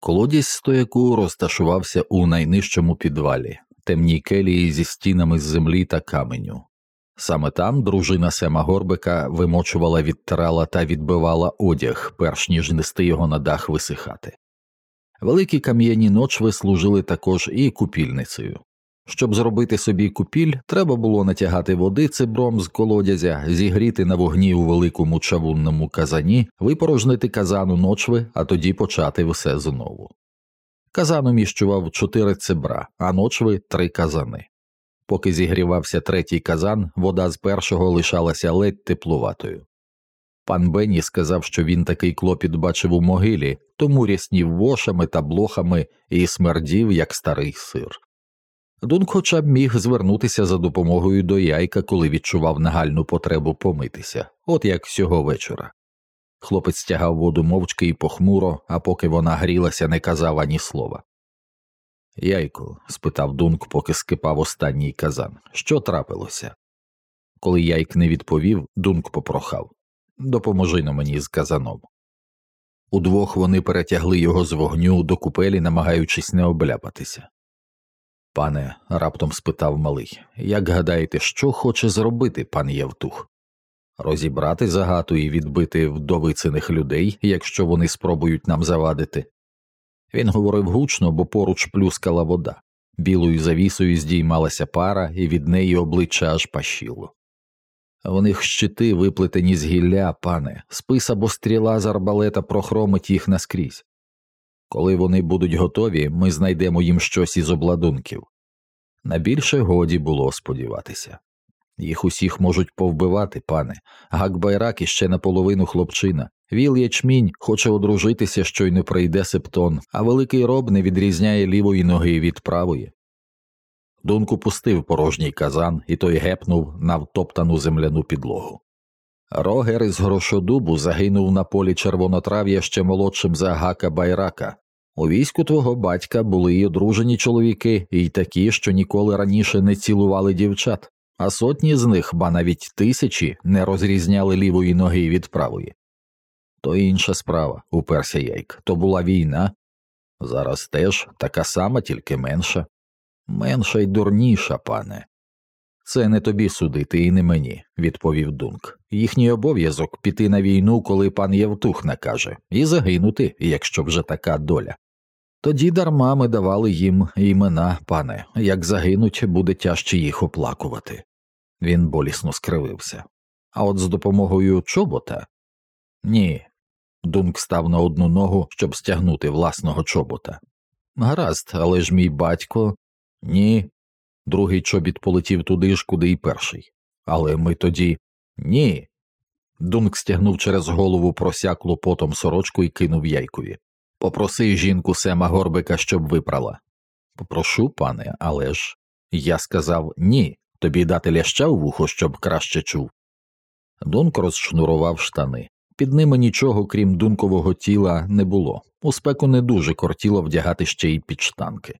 Колодязь стояку розташувався у найнижчому підвалі, темній келії зі стінами з землі та каменю. Саме там дружина Сема Горбика вимочувала, відтрала та відбивала одяг, перш ніж нести його на дах висихати. Великі кам'яні ночви служили також і купільницею. Щоб зробити собі купіль, треба було натягати води цибром з колодязя, зігріти на вогні у великому чавунному казані, випорожнити казан у ночви, а тоді почати все знову. Казан уміщував чотири цибра, а ночви три казани. Поки зігрівався третій казан, вода з першого лишалася ледь теплуватою. Пан Бенні сказав, що він такий клопіт бачив у могилі, тому ряснів вошами та блохами і смердів, як старий сир. Дунк хоча б міг звернутися за допомогою до яйка, коли відчував нагальну потребу помитися, от як сього вечора. Хлопець стягав воду мовчки і похмуро, а поки вона грілася, не казав ані слова. Яйку, спитав Дунк, поки скипав останній казан, що трапилося? Коли яйк не відповів, Дунк попрохав Допоможи на мені з казаном. Удвох вони перетягли його з вогню до купелі, намагаючись не обляпатися. Пане, раптом спитав малий, як гадаєте, що хоче зробити пан Євтух? Розібрати загату і відбити вдовицених людей, якщо вони спробують нам завадити. Він говорив гучно, бо поруч плюскала вода, білою завісою здіймалася пара, і від неї обличчя аж пащило. В них щити виплетені з гілля, пане, спис або стріла з арбалета прохромить їх наскрізь. Коли вони будуть готові, ми знайдемо їм щось із обладунків. На більше годі було сподіватися. Їх усіх можуть повбивати, пане, Гакбайрак іще наполовину хлопчина. Віл ячмінь хоче одружитися, щойно прийде септон, а великий роб не відрізняє лівої ноги від правої. Дунку пустив порожній казан, і той гепнув на втоптану земляну підлогу. Рогер із грошодубу загинув на полі червонотрав'я ще молодшим за Гака Байрака. У війську твого батька були й одружені чоловіки, і такі, що ніколи раніше не цілували дівчат, а сотні з них, ба навіть тисячі, не розрізняли лівої ноги від правої. То інша справа, уперся Яйк, то була війна. Зараз теж така сама, тільки менша. Менша й дурніша, пане. Це не тобі судити і не мені, відповів Дунк. Їхній обов'язок піти на війну, коли пан Євтух накаже, і загинути, якщо вже така доля. Тоді дарма ми давали їм імена, пане, як загинуть, буде тяжче їх оплакувати. Він болісно скривився. А от з допомогою чобота? Ні. Дунк став на одну ногу, щоб стягнути власного чобота. Гаразд, але ж мій батько. Ні. Другий чобіт полетів туди ж, куди й перший. Але ми тоді ні. Дунк стягнув через голову просяклу потом сорочку і кинув яйкові. Попроси жінку Сема Горбика, щоб випрала. Попрошу, пане, але ж. Я сказав ні, тобі дати ляща в вухо, щоб краще чув. Дунк розшнурував штани. Під ними нічого, крім дункового тіла, не було. У спеку не дуже кортіло вдягати ще й підштанки.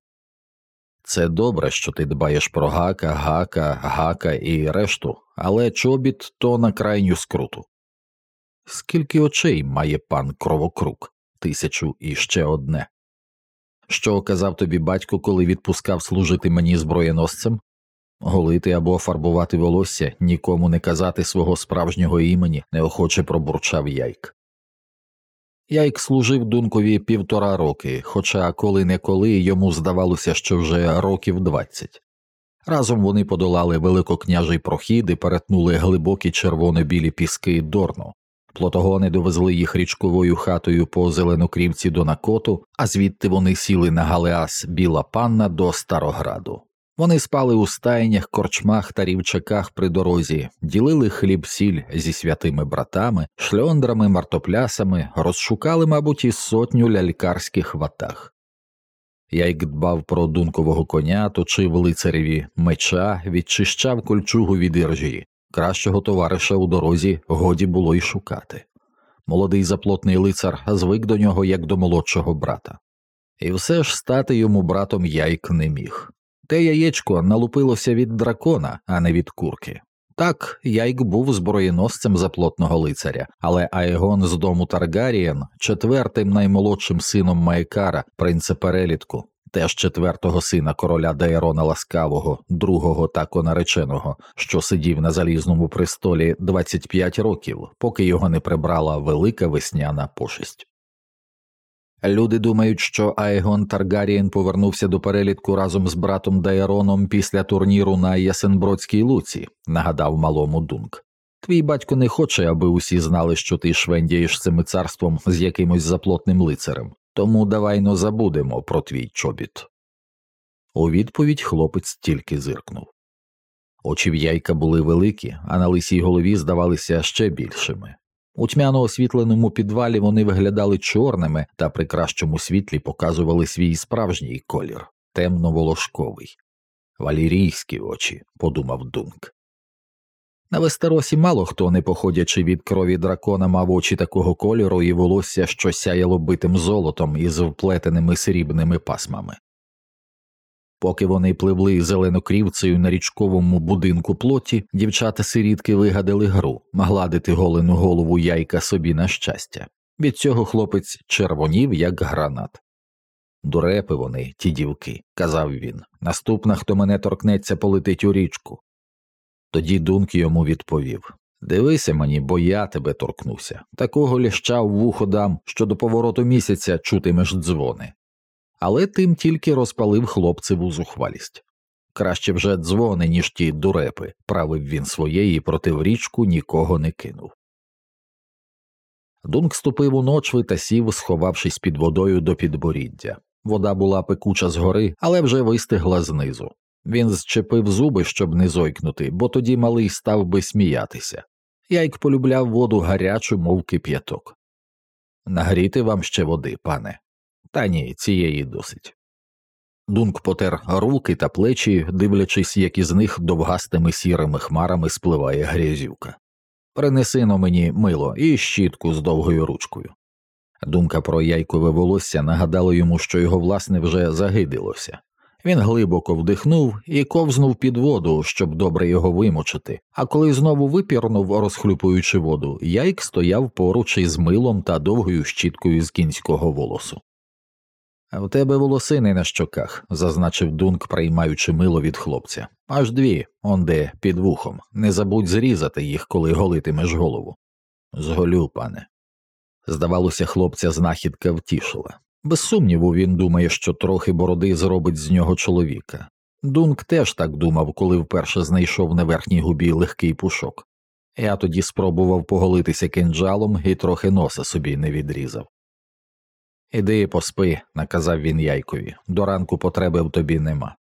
Це добре, що ти дбаєш про гака, гака, гака і решту, але чобіт то на крайню скруту. Скільки очей має пан кровокрук, тисячу і ще одне. Що казав тобі батько, коли відпускав служити мені зброєносцем? Голити або фарбувати волосся, нікому не казати свого справжнього імені, неохоче пробурчав яйк. Яйк служив дункові півтора роки, хоча коли неколи йому здавалося, що вже років двадцять. Разом вони подолали великокняжий прохід і перетнули глибокі червоно-білі піски Дорну. Плотогони довезли їх річковою хатою по зеленокрівці до Накоту, а звідти вони сіли на галеас Біла Панна до Старограду. Вони спали у стайнях, корчмах та рівчаках при дорозі, ділили хліб сіль зі святими братами, шльондрами, мартоплясами, розшукали, мабуть, і сотню лялькарських ватах. Яйк дбав про дункового коня, точив лицареві меча, відчищав кольчугу від іржі. Кращого товариша у дорозі годі було й шукати. Молодий заплотний лицар звик до нього як до молодшого брата. І все ж стати йому братом яйк не міг. Те яєчко налупилося від дракона, а не від курки. Так, Яйк був зброєносцем заплотного лицаря, але Аегон з дому Таргарієн, четвертим наймолодшим сином Майкара, принца перелітку, теж четвертого сина короля Дайрона Ласкавого, другого тако нареченого, що сидів на залізному престолі 25 років, поки його не прибрала велика весняна пошесть. Люди думають, що Аегон Таргарієн повернувся до перелітку разом з братом Дайроном після турніру на Ясенбродській луці, нагадав малому Дунк. Твій батько не хоче, аби усі знали, що ти швендієш цим царством з якимось заплотним лицарем, тому давайно забудемо про твій чобіт. У відповідь хлопець тільки зиркнув. Очі в яйка були великі, а на лисій голові здавалися ще більшими. У тьмяно освітленому підвалі вони виглядали чорними та при кращому світлі показували свій справжній колір темно-волошковий. Валірійські очі, подумав Дунк. На Вестеросі мало хто, не походячи від крові дракона, мав очі такого кольору і волосся, що сяяло битим золотом із вплетеними срібними пасмами. Поки вони пливли зеленокрівцею на річковому будинку плоті, дівчата сирітки вигадали гру гладити голену голову яйка собі на щастя. Від цього хлопець червонів, як гранат. Дурепи вони, ті дівки, казав він. Наступна, хто мене торкнеться, полетить у річку. Тоді Дунк йому відповів Дивися мені, бо я тебе торкнуся. Такого ліща в вухо дам, що до повороту місяця чутимеш дзвони але тим тільки розпалив хлопцеву зухвалість. Краще вже дзвони, ніж ті дурепи, правив він своєї проти в річку нікого не кинув. Дунк ступив у ночви та сів, сховавшись під водою до підборіддя. Вода була пекуча згори, але вже вистигла знизу. Він зчепив зуби, щоб не зойкнути, бо тоді малий став би сміятися. Яйк полюбляв воду гарячу, мов кип'яток. Нагріти вам ще води, пане, та ні, цієї досить. Дунк потер руки та плечі, дивлячись, як із них довгастими сірими хмарами спливає грязюка. Принеси но мені мило і щітку з довгою ручкою. Думка про яйкове волосся нагадала йому, що його власне вже загидилося. Він глибоко вдихнув і ковзнув під воду, щоб добре його вимочити, а коли знову випірнув, розхлюпуючи воду, яйк стояв поруч із милом та довгою щіткою з кінського волосу. В тебе волосини на щоках, зазначив Дунк, приймаючи мило від хлопця. Аж дві, он де під вухом. Не забудь зрізати їх, коли голитимеш голову. Зголю, пане. Здавалося, хлопця знахідка втішила. Без сумніву, він думає, що трохи бороди зробить з нього чоловіка. Дунк теж так думав, коли вперше знайшов на верхній губі легкий пушок. Я тоді спробував поголитися кинджалом і трохи носа собі не відрізав. Іди поспи, наказав він яйкові, до ранку потреби в тобі нема.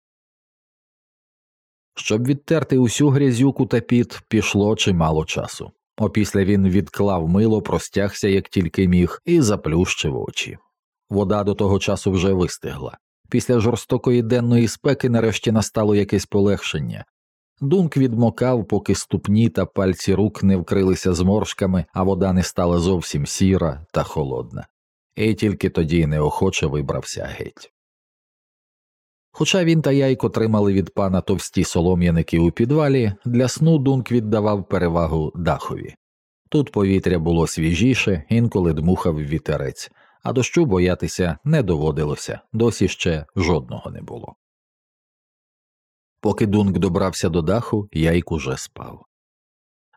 Щоб відтерти усю грязюку та піт, пішло чимало часу. Опісля він відклав мило, простягся, як тільки міг, і заплющив очі. Вода до того часу вже вистигла. Після жорстокої денної спеки нарешті настало якесь полегшення. Дунк відмокав, поки ступні та пальці рук не вкрилися зморшками, а вода не стала зовсім сіра та холодна і тільки тоді неохоче вибрався геть. Хоча він та яйко тримали від пана товсті солом'яники у підвалі, для сну Дунк віддавав перевагу дахові. Тут повітря було свіжіше, інколи дмухав вітерець, а дощу боятися не доводилося, досі ще жодного не було. Поки Дунк добрався до даху, яйк уже спав.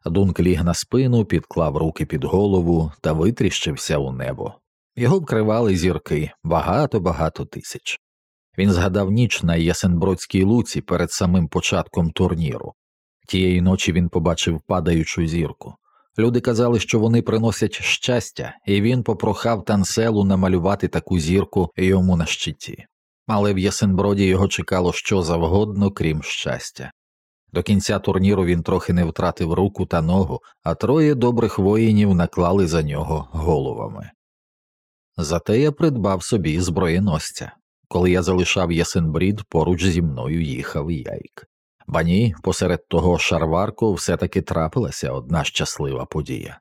Дунк ліг на спину, підклав руки під голову та витріщився у небо. Його вкривали зірки багато багато тисяч. Він згадав ніч на Ясенбродській луці перед самим початком турніру. Тієї ночі він побачив падаючу зірку. Люди казали, що вони приносять щастя, і він попрохав танселу намалювати таку зірку йому на щиті. Але в Ясенброді його чекало що завгодно, крім щастя. До кінця турніру він трохи не втратив руку та ногу, а троє добрих воїнів наклали за нього головами. Зате я придбав собі зброєносця. Коли я залишав Ясенбрід, поруч зі мною їхав яйк. Ба ні, посеред того шарварку все таки трапилася одна щаслива подія.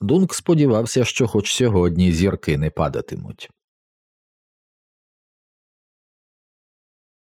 Дунк сподівався, що хоч сьогодні зірки не падатимуть.